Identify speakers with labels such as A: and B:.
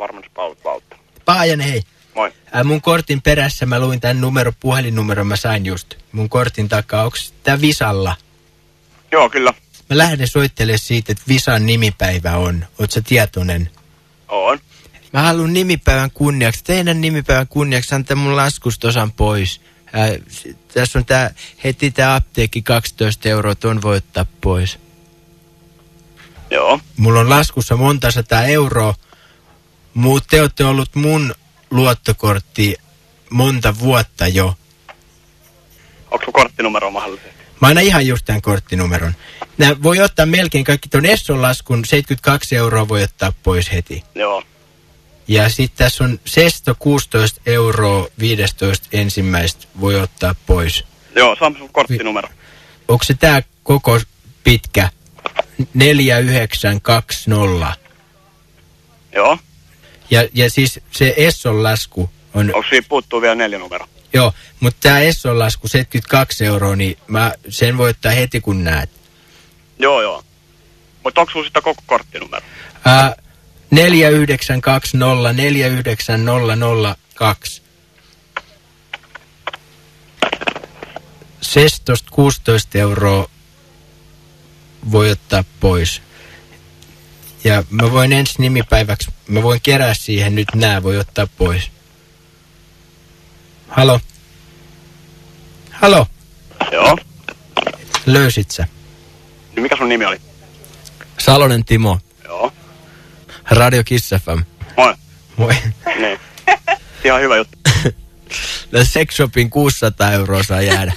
A: huoltovarmennuspalvelut Valtteri.
B: Paajan hei.
A: Moi.
B: Ää, mun kortin perässä mä luin tämän numero, puhelinnumeron mä sain just. Mun kortin takaa, onks tää Visalla?
A: Joo, kyllä.
B: Mä lähden soittelemaan siitä, että Visan nimipäivä on. Oot sä tietoinen?
A: On.
B: Mä haluan nimipäivän kunniaksi. Teidän nimipäivän kunniaksi antaa mun laskustosan pois. Ää, tässä on tää, heti tää apteekki 12 euroa, ton voi ottaa pois.
A: Joo.
B: Mulla on laskussa monta sataa euroa, mutta te olette ollut mun luottokortti monta vuotta jo.
A: Onko sun korttinumero mahdollisesti?
B: Mä annan ihan just tämän korttinumeron. Nää voi ottaa melkein kaikki ton Esson laskun, 72 euroa voi ottaa pois heti.
A: Joo.
B: Ja sitten tässä on Sesto 16 euroa 15 ensimmäistä voi ottaa pois.
A: Joo, saa sun korttinumero.
B: Onko se tää koko pitkä? 4920.
A: Joo.
B: Ja, ja siis se Esson lasku on,
A: Onko siinä puuttuu vielä neljä numero?
B: joo, mutta tämä Esson lasku 72 euroa, niin mä sen voi ottaa heti kun näet.
A: Joo, joo. Mutta onko sulla sitten koko korttinumero?
B: Ää, 4920 49002. Sestosta 16 euroa voi ottaa pois. Ja mä voin ensi nimipäiväksi, mä voin kerää siihen nyt nää, voi ottaa pois. Halo? Halo?
A: Joo.
B: Löysit sä?
A: Niin mikä sun nimi oli?
B: Salonen Timo,
A: Joo.
B: Radio Kiss FM.
A: Moi.
B: Moi.
A: Niin. Ihan hyvä juttu.
B: No Sex Shopin 600 euroa saa jäädä.